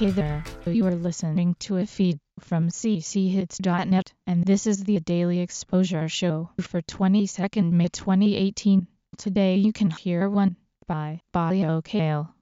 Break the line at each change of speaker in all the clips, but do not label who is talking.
Hey there, you are listening to a feed from cchits.net, and this is the Daily Exposure Show for 22nd May 2018. Today you can hear one by Bio Kale.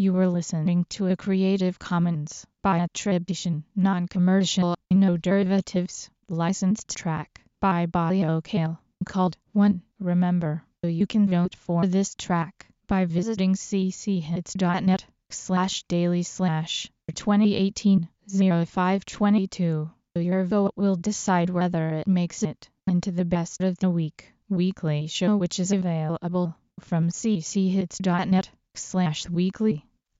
You were listening to a Creative Commons by attribution, non-commercial, no derivatives, licensed track by Bio Kale called One. Remember, you can vote for this track by visiting cchits.net slash daily slash 2018 0522. Your vote will decide whether it makes it into the best of the week weekly show which is available from cchits.net slash weekly.